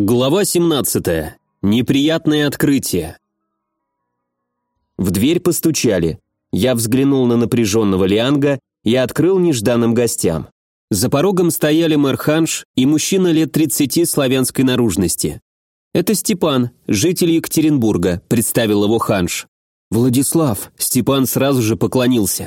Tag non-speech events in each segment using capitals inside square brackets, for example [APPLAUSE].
Глава 17. Неприятное открытие. В дверь постучали. Я взглянул на напряженного Лианга и открыл нежданным гостям. За порогом стояли мэр Ханш и мужчина лет 30 славянской наружности. «Это Степан, житель Екатеринбурга», – представил его Ханш. «Владислав», – Степан сразу же поклонился.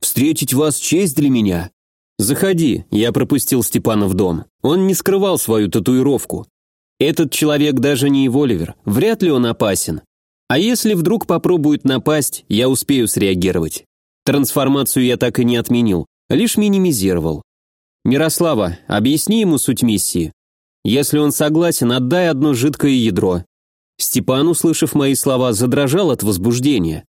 «Встретить вас честь для меня». «Заходи», – я пропустил Степана в дом. Он не скрывал свою татуировку. Этот человек даже не Эволивер, вряд ли он опасен. А если вдруг попробует напасть, я успею среагировать. Трансформацию я так и не отменил, лишь минимизировал. Мирослава, объясни ему суть миссии. Если он согласен, отдай одно жидкое ядро. Степан, услышав мои слова, задрожал от возбуждения.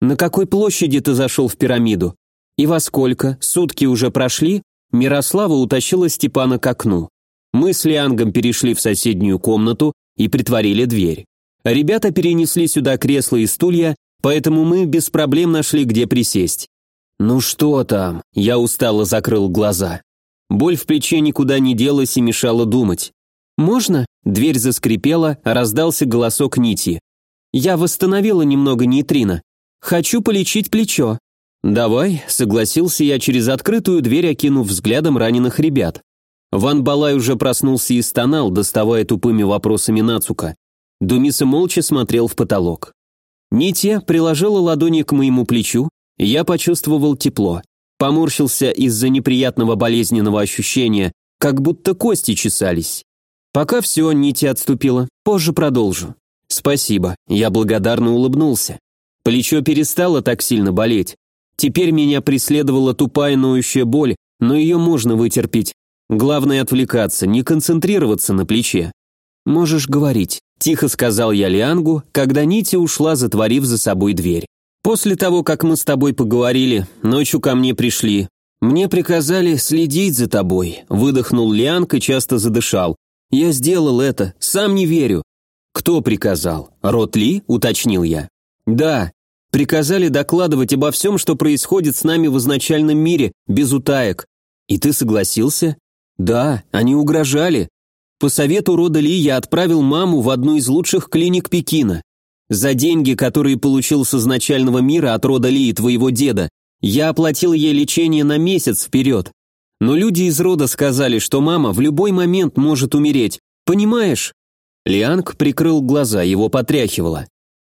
«На какой площади ты зашел в пирамиду? И во сколько? Сутки уже прошли?» Мирослава утащила Степана к окну. Мы с Лиангом перешли в соседнюю комнату и притворили дверь. Ребята перенесли сюда кресла и стулья, поэтому мы без проблем нашли, где присесть. «Ну что там?» Я устало закрыл глаза. Боль в плече никуда не делась и мешала думать. «Можно?» Дверь заскрипела, раздался голосок Нити. «Я восстановила немного нейтрино. Хочу полечить плечо». «Давай», — согласился я через открытую дверь, окинув взглядом раненых ребят. Ван Балай уже проснулся и стонал, доставая тупыми вопросами Нацука. Думиса молча смотрел в потолок. Нитя приложила ладони к моему плечу, я почувствовал тепло. Поморщился из-за неприятного болезненного ощущения, как будто кости чесались. Пока все, Нитя отступила, позже продолжу. Спасибо, я благодарно улыбнулся. Плечо перестало так сильно болеть. Теперь меня преследовала тупая ноющая боль, но ее можно вытерпеть, Главное отвлекаться, не концентрироваться на плече. «Можешь говорить», – тихо сказал я Лиангу, когда Нити ушла, затворив за собой дверь. «После того, как мы с тобой поговорили, ночью ко мне пришли. Мне приказали следить за тобой», – выдохнул Лианг и часто задышал. «Я сделал это, сам не верю». «Кто приказал? Рот Ли?» – уточнил я. «Да. Приказали докладывать обо всем, что происходит с нами в изначальном мире, без утаек. И ты согласился?» Да, они угрожали. По совету рода Ли я отправил маму в одну из лучших клиник Пекина. За деньги, которые получил с изначального мира от рода Ли и твоего деда, я оплатил ей лечение на месяц вперед. Но люди из рода сказали, что мама в любой момент может умереть. Понимаешь? Лианг прикрыл глаза, его потряхивало.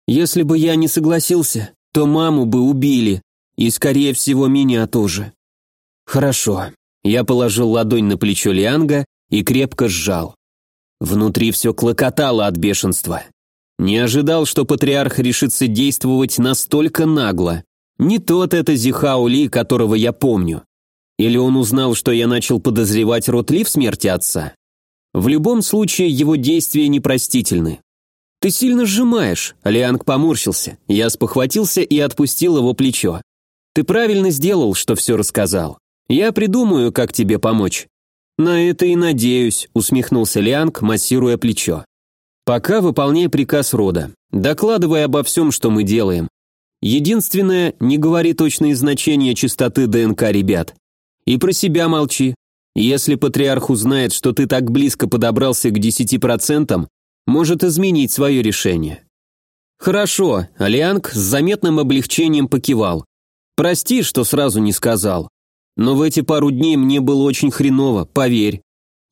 Если бы я не согласился, то маму бы убили. И, скорее всего, меня тоже. Хорошо. Я положил ладонь на плечо Лианга и крепко сжал. Внутри все клокотало от бешенства. Не ожидал, что патриарх решится действовать настолько нагло. Не тот это Зихао Ли, которого я помню. Или он узнал, что я начал подозревать род Ли в смерти отца? В любом случае, его действия непростительны. «Ты сильно сжимаешь», — Лианг поморщился. Я спохватился и отпустил его плечо. «Ты правильно сделал, что все рассказал. Я придумаю, как тебе помочь». «На это и надеюсь», — усмехнулся Лианг, массируя плечо. «Пока выполняй приказ рода. Докладывай обо всем, что мы делаем. Единственное, не говори точные значения частоты ДНК ребят. И про себя молчи. Если патриарх узнает, что ты так близко подобрался к 10%, может изменить свое решение». «Хорошо», — Лианг с заметным облегчением покивал. «Прости, что сразу не сказал. Но в эти пару дней мне было очень хреново, поверь.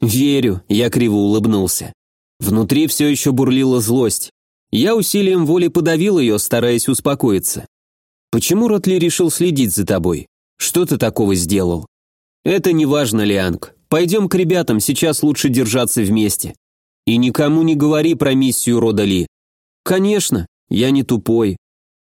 Верю, я криво улыбнулся. Внутри все еще бурлила злость. Я усилием воли подавил ее, стараясь успокоиться. Почему Ротли решил следить за тобой? Что ты такого сделал? Это не важно, Лианг. Пойдем к ребятам, сейчас лучше держаться вместе. И никому не говори про миссию рода Ли. Конечно, я не тупой.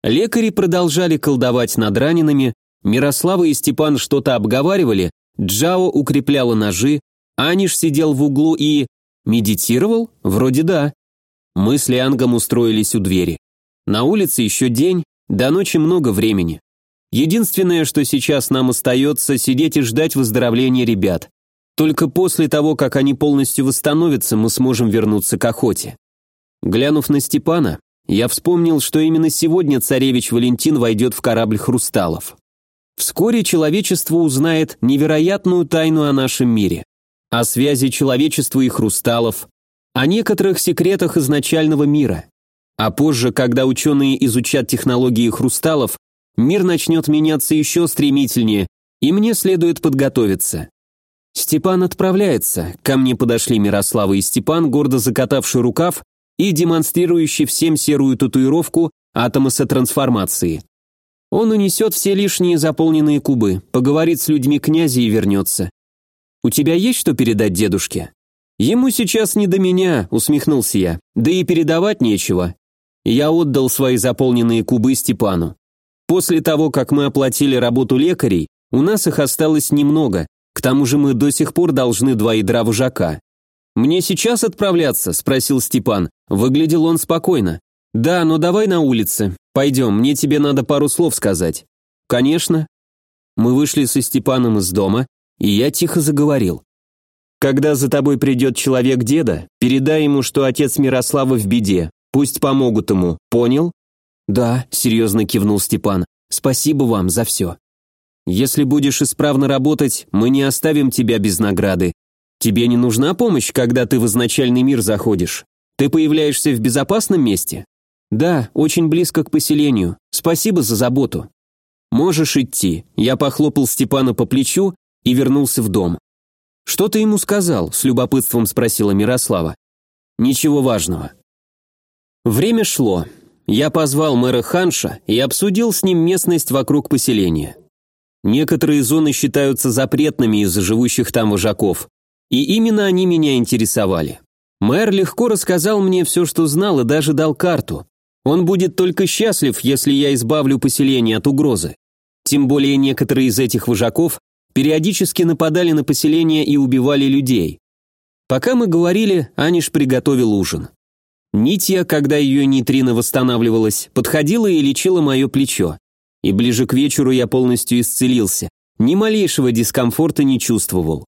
Лекари продолжали колдовать над ранеными, Мирослава и Степан что-то обговаривали, Джао укрепляла ножи, Аниш сидел в углу и... Медитировал? Вроде да. Мы с Лиангом устроились у двери. На улице еще день, до ночи много времени. Единственное, что сейчас нам остается, сидеть и ждать выздоровления ребят. Только после того, как они полностью восстановятся, мы сможем вернуться к охоте. Глянув на Степана, я вспомнил, что именно сегодня царевич Валентин войдет в корабль «Хрусталов». Вскоре человечество узнает невероятную тайну о нашем мире, о связи человечества и хрусталов, о некоторых секретах изначального мира. А позже, когда ученые изучат технологии хрусталов, мир начнет меняться еще стремительнее, и мне следует подготовиться. Степан отправляется. Ко мне подошли Мирослава и Степан, гордо закатавший рукав и демонстрирующий всем серую татуировку атомоса трансформации. Он унесет все лишние заполненные кубы, поговорит с людьми князя и вернется. «У тебя есть что передать дедушке?» «Ему сейчас не до меня», — усмехнулся я. «Да и передавать нечего». Я отдал свои заполненные кубы Степану. После того, как мы оплатили работу лекарей, у нас их осталось немного, к тому же мы до сих пор должны два ядра вожака. «Мне сейчас отправляться?» – спросил Степан. Выглядел он спокойно. «Да, но давай на улице. Пойдем, мне тебе надо пару слов сказать». «Конечно». Мы вышли со Степаном из дома, и я тихо заговорил. «Когда за тобой придет человек деда, передай ему, что отец Мирослава в беде. Пусть помогут ему. Понял?» «Да», — серьезно кивнул Степан. «Спасибо вам за все». «Если будешь исправно работать, мы не оставим тебя без награды. Тебе не нужна помощь, когда ты в изначальный мир заходишь? Ты появляешься в безопасном месте?» «Да, очень близко к поселению. Спасибо за заботу». «Можешь идти». Я похлопал Степана по плечу и вернулся в дом. «Что ты ему сказал?» – с любопытством спросила Мирослава. «Ничего важного. Время шло. Я позвал мэра Ханша и обсудил с ним местность вокруг поселения. Некоторые зоны считаются запретными из-за живущих там вожаков, и именно они меня интересовали. Мэр легко рассказал мне все, что знал, и даже дал карту. Он будет только счастлив, если я избавлю поселение от угрозы. Тем более некоторые из этих вожаков периодически нападали на поселение и убивали людей. Пока мы говорили, Аниш приготовил ужин. Нитья, когда ее нейтрино восстанавливалась, подходила и лечила мое плечо. И ближе к вечеру я полностью исцелился. Ни малейшего дискомфорта не чувствовал.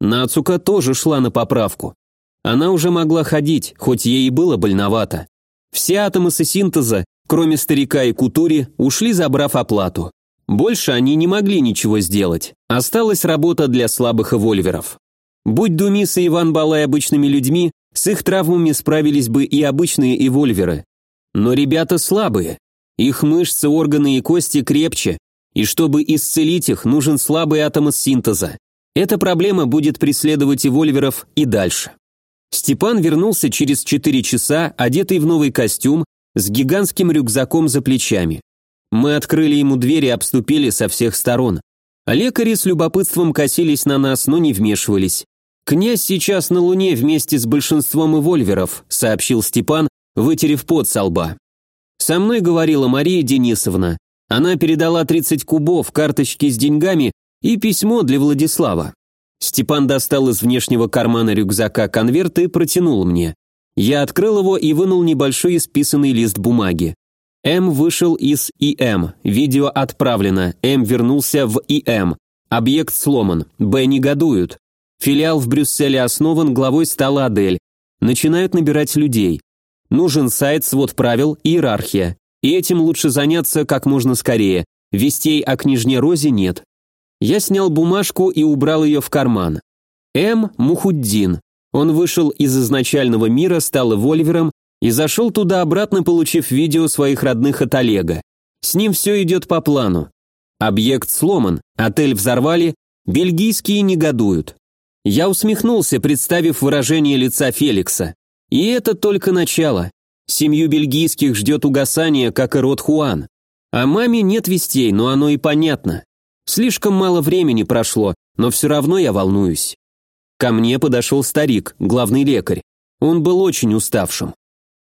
Нацука тоже шла на поправку. Она уже могла ходить, хоть ей и было больновато. Все атомы синтеза, кроме старика и кутури, ушли, забрав оплату. Больше они не могли ничего сделать. Осталась работа для слабых эвольверов. Будь Думис и Иван Балай обычными людьми, с их травмами справились бы и обычные эвольверы. Но ребята слабые. Их мышцы, органы и кости крепче, и чтобы исцелить их, нужен слабый атом из синтеза. Эта проблема будет преследовать эвольверов и дальше. Степан вернулся через 4 часа, одетый в новый костюм, с гигантским рюкзаком за плечами. Мы открыли ему дверь и обступили со всех сторон. Лекари с любопытством косились на нас, но не вмешивались. «Князь сейчас на Луне вместе с большинством эвольверов», сообщил Степан, вытерев пот со лба. «Со мной говорила Мария Денисовна. Она передала 30 кубов, карточки с деньгами и письмо для Владислава». Степан достал из внешнего кармана рюкзака конверт и протянул мне. Я открыл его и вынул небольшой исписанный лист бумаги. М вышел из ИМ, видео отправлено, М вернулся в ИМ, объект сломан, Б негодуют, Филиал в Брюсселе основан, главой стала Адель. Начинают набирать людей. Нужен сайт, свод правил, иерархия. И этим лучше заняться как можно скорее. Вестей о княжне Розе нет. Я снял бумажку и убрал ее в карман. М. Мухуддин. Он вышел из изначального мира, стал эвольвером и зашел туда обратно, получив видео своих родных от Олега. С ним все идет по плану. Объект сломан, отель взорвали, бельгийские негодуют. Я усмехнулся, представив выражение лица Феликса. И это только начало. Семью бельгийских ждет угасание, как и род Хуан. О маме нет вестей, но оно и понятно. Слишком мало времени прошло, но все равно я волнуюсь. Ко мне подошел старик, главный лекарь. Он был очень уставшим.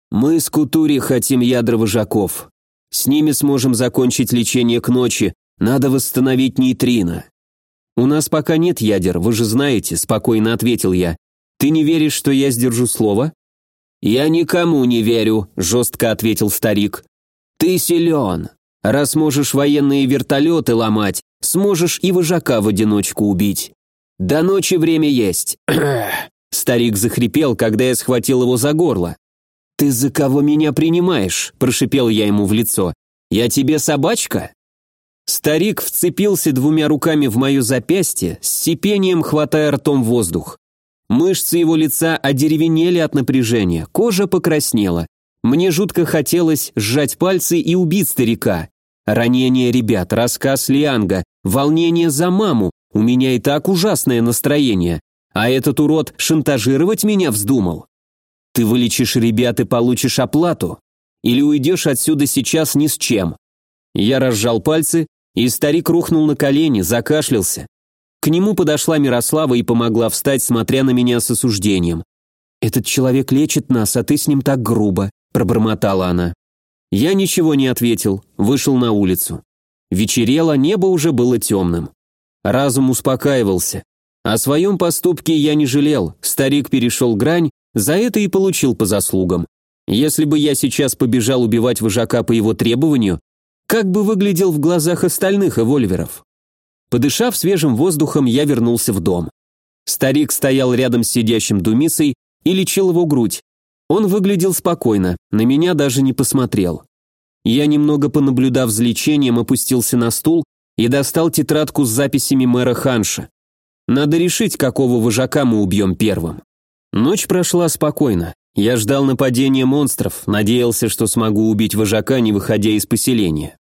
Мы с Кутури хотим ядра вожаков. С ними сможем закончить лечение к ночи. Надо восстановить нейтрино. «У нас пока нет ядер, вы же знаете», – спокойно ответил я. «Ты не веришь, что я сдержу слово?» «Я никому не верю», – жестко ответил старик. «Ты силен. Раз можешь военные вертолеты ломать, сможешь и вожака в одиночку убить. До ночи время есть». [CLEARS THROAT] Старик захрипел, когда я схватил его за горло. «Ты за кого меня принимаешь?» – прошипел я ему в лицо. «Я тебе собачка?» Старик вцепился двумя руками в мое запястье, с сипением хватая ртом воздух. Мышцы его лица одеревенели от напряжения, кожа покраснела. Мне жутко хотелось сжать пальцы и убить старика. Ранение ребят, рассказ Лианга, волнение за маму. У меня и так ужасное настроение. А этот урод шантажировать меня вздумал. Ты вылечишь ребят и получишь оплату. Или уйдешь отсюда сейчас ни с чем. Я разжал пальцы, и старик рухнул на колени, закашлялся. К нему подошла Мирослава и помогла встать, смотря на меня с осуждением. «Этот человек лечит нас, а ты с ним так грубо», – пробормотала она. Я ничего не ответил, вышел на улицу. Вечерело, небо уже было темным. Разум успокаивался. О своем поступке я не жалел, старик перешел грань, за это и получил по заслугам. Если бы я сейчас побежал убивать вожака по его требованию, как бы выглядел в глазах остальных эвольверов? Подышав свежим воздухом, я вернулся в дом. Старик стоял рядом с сидящим Думисой и лечил его грудь. Он выглядел спокойно, на меня даже не посмотрел. Я, немного понаблюдав за лечением, опустился на стул и достал тетрадку с записями мэра Ханша. Надо решить, какого вожака мы убьем первым. Ночь прошла спокойно. Я ждал нападения монстров, надеялся, что смогу убить вожака, не выходя из поселения.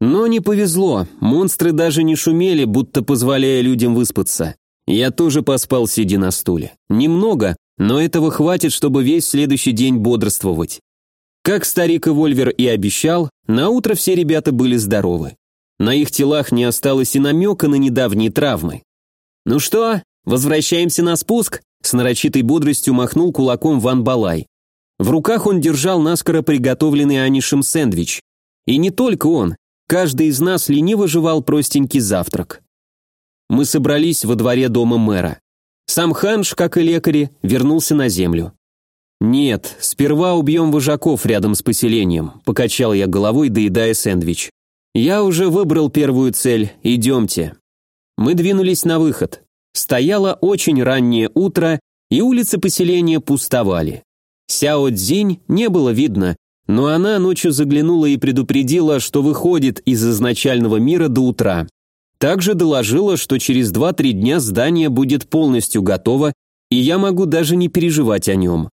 Но не повезло, монстры даже не шумели, будто позволяя людям выспаться. Я тоже поспал, сидя на стуле. Немного, но этого хватит, чтобы весь следующий день бодрствовать. Как старик Эвольвер и обещал, на утро все ребята были здоровы. На их телах не осталось и намека на недавние травмы. «Ну что, возвращаемся на спуск?» С нарочитой бодростью махнул кулаком Ван Балай. В руках он держал наскоро приготовленный Анишем сэндвич. И не только он, Каждый из нас лениво жевал простенький завтрак. Мы собрались во дворе дома мэра. Сам Ханш, как и лекари, вернулся на землю. «Нет, сперва убьем вожаков рядом с поселением», – покачал я головой, доедая сэндвич. «Я уже выбрал первую цель, идемте». Мы двинулись на выход. Стояло очень раннее утро, и улицы поселения пустовали. Сяо Цзинь не было видно, но она ночью заглянула и предупредила, что выходит из изначального мира до утра. Также доложила, что через 2-3 дня здание будет полностью готово, и я могу даже не переживать о нем.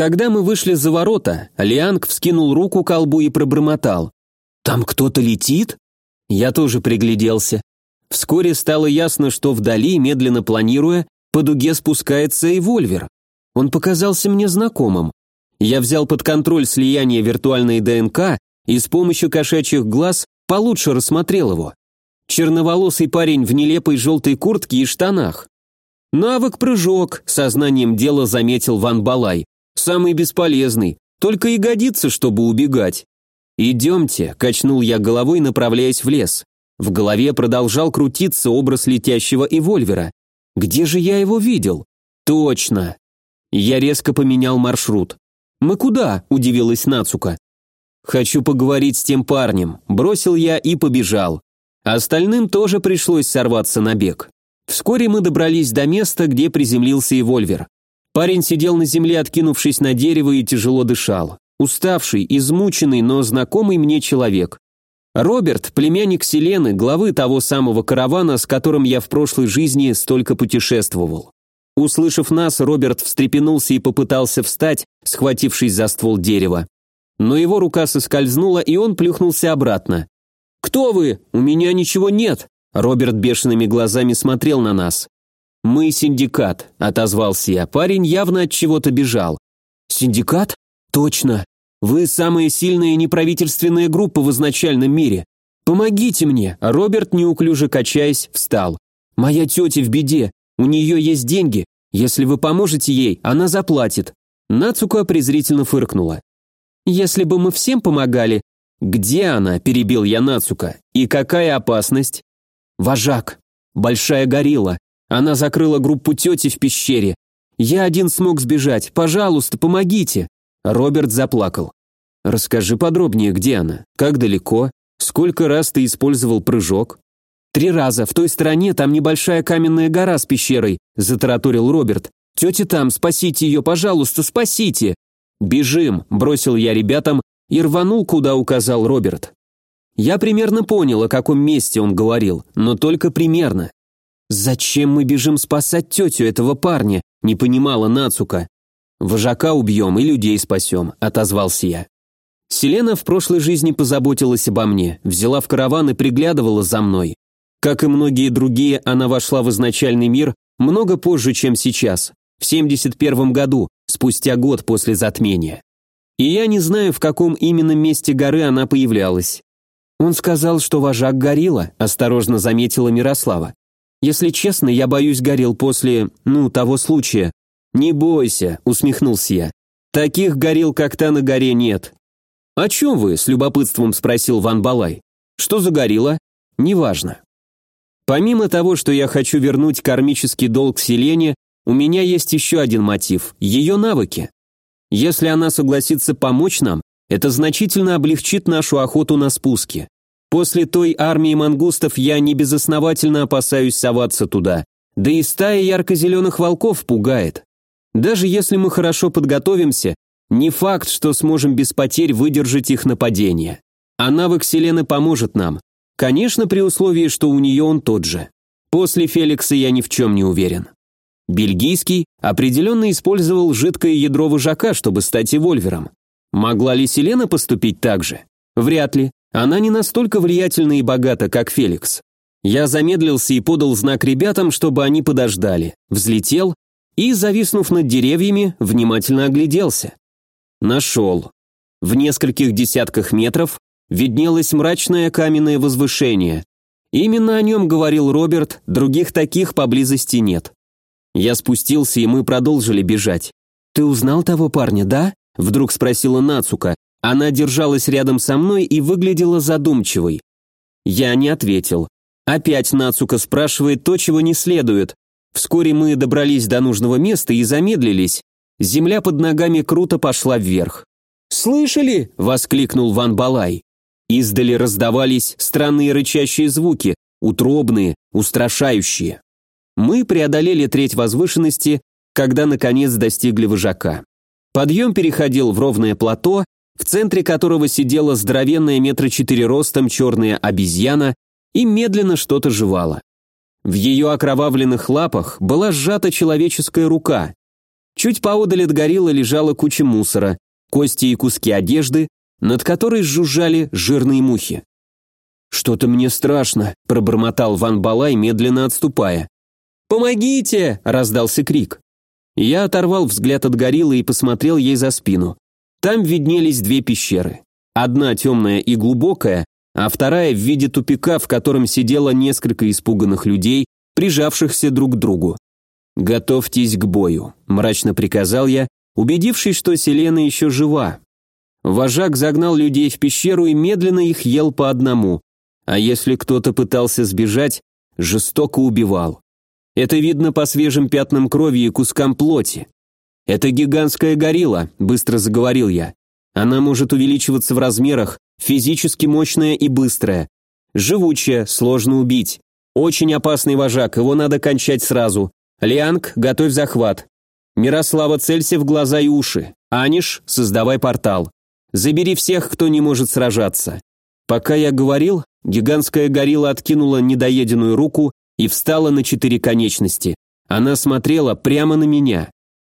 Когда мы вышли за ворота, Лианг вскинул руку к колбу и пробормотал. «Там кто-то летит?» Я тоже пригляделся. Вскоре стало ясно, что вдали, медленно планируя, по дуге спускается и Вольвер. Он показался мне знакомым. Я взял под контроль слияние виртуальной ДНК и с помощью кошачьих глаз получше рассмотрел его. Черноволосый парень в нелепой желтой куртке и штанах. «Навык-прыжок», — сознанием дела заметил Ван Балай. «Самый бесполезный, только и годится, чтобы убегать». «Идемте», — качнул я головой, направляясь в лес. В голове продолжал крутиться образ летящего эвольвера. «Где же я его видел?» «Точно!» Я резко поменял маршрут. «Мы куда?» – удивилась Нацука. «Хочу поговорить с тем парнем», – бросил я и побежал. Остальным тоже пришлось сорваться на бег. Вскоре мы добрались до места, где приземлился и Вольвер. Парень сидел на земле, откинувшись на дерево и тяжело дышал. Уставший, измученный, но знакомый мне человек. Роберт, племянник Селены, главы того самого каравана, с которым я в прошлой жизни столько путешествовал. Услышав нас, Роберт встрепенулся и попытался встать, схватившись за ствол дерева. Но его рука соскользнула, и он плюхнулся обратно. «Кто вы? У меня ничего нет!» Роберт бешеными глазами смотрел на нас. «Мы синдикат», — отозвался я. Парень явно от чего-то бежал. «Синдикат? Точно. Вы самая сильная неправительственная группа в изначальном мире. Помогите мне!» Роберт, неуклюже качаясь, встал. «Моя тетя в беде. У нее есть деньги. Если вы поможете ей, она заплатит». Нацука презрительно фыркнула. «Если бы мы всем помогали...» «Где она?» – перебил я Нацука. «И какая опасность?» «Вожак. Большая горилла. Она закрыла группу тети в пещере. Я один смог сбежать. Пожалуйста, помогите!» Роберт заплакал. «Расскажи подробнее, где она? Как далеко? Сколько раз ты использовал прыжок?» «Три раза. В той стороне там небольшая каменная гора с пещерой», – затараторил Роберт. «Тетя там, спасите ее, пожалуйста, спасите!» «Бежим!» – бросил я ребятам и рванул, куда указал Роберт. Я примерно понял, о каком месте он говорил, но только примерно. «Зачем мы бежим спасать тетю этого парня?» Не понимала Нацука. «Вожака убьем и людей спасем», — отозвался я. Селена в прошлой жизни позаботилась обо мне, взяла в караван и приглядывала за мной. Как и многие другие, она вошла в изначальный мир много позже, чем сейчас, в 71 году, спустя год после затмения. И я не знаю, в каком именно месте горы она появлялась. Он сказал, что вожак горилла, осторожно заметила Мирослава. Если честно, я боюсь горил после, ну, того случая. Не бойся, усмехнулся я. Таких горил, как та на горе, нет. О чем вы? с любопытством спросил Ван Балай. Что за горилла? Неважно. Помимо того, что я хочу вернуть кармический долг Селене, у меня есть еще один мотив – ее навыки. Если она согласится помочь нам, это значительно облегчит нашу охоту на спуски. После той армии мангустов я не безосновательно опасаюсь соваться туда. Да и стая ярко-зеленых волков пугает. Даже если мы хорошо подготовимся, не факт, что сможем без потерь выдержать их нападение. А навык Селены поможет нам. Конечно, при условии, что у нее он тот же. После Феликса я ни в чем не уверен. Бельгийский определенно использовал жидкое ядро вожака, чтобы стать эвольвером. Могла ли Селена поступить так же? Вряд ли. Она не настолько влиятельна и богата, как Феликс. Я замедлился и подал знак ребятам, чтобы они подождали. Взлетел и, зависнув над деревьями, внимательно огляделся. Нашел. В нескольких десятках метров виднелось мрачное каменное возвышение. Именно о нем говорил Роберт, других таких поблизости нет. Я спустился, и мы продолжили бежать. «Ты узнал того парня, да?» – вдруг спросила Нацука, она держалась рядом со мной и выглядела задумчивой. Я не ответил. Опять Нацука спрашивает то, чего не следует. Вскоре мы добрались до нужного места и замедлились. Земля под ногами круто пошла вверх. «Слышали?» – воскликнул Ван Балай. Издали раздавались странные рычащие звуки, утробные, устрашающие. Мы преодолели треть возвышенности, когда наконец достигли вожака. Подъем переходил в ровное плато, в центре которого сидела здоровенная метра четыре ростом черная обезьяна и медленно что-то жевала. В ее окровавленных лапах была сжата человеческая рука. Чуть поодаль от гориллы лежала куча мусора, кости и куски одежды, над которой жужжали жирные мухи. «Что-то мне страшно», – пробормотал Ван Балай, медленно отступая. «Помогите!» – раздался крик. Я оторвал взгляд от гориллы и посмотрел ей за спину. Там виднелись две пещеры. Одна темная и глубокая, а вторая в виде тупика, в котором сидело несколько испуганных людей, прижавшихся друг к другу. «Готовьтесь к бою», – мрачно приказал я, убедившись, что Селена еще жива. Вожак загнал людей в пещеру и медленно их ел по одному, а если кто-то пытался сбежать, жестоко убивал. Это видно по свежим пятнам крови и кускам плоти. «Это гигантская горилла», – быстро заговорил я. «Она может увеличиваться в размерах, физически мощная и быстрая. Живучая, сложно убить. Очень опасный вожак, его надо кончать сразу. Лианг, готовь захват. Мирослава, целься в глаза и уши. Аниш, создавай портал. Забери всех, кто не может сражаться». Пока я говорил, гигантская горилла откинула недоеденную руку и встала на четыре конечности. Она смотрела прямо на меня.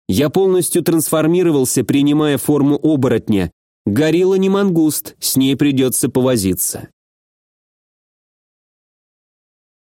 Я полностью трансформировался, принимая форму оборотня. Горилла не мангуст, с ней придется повозиться.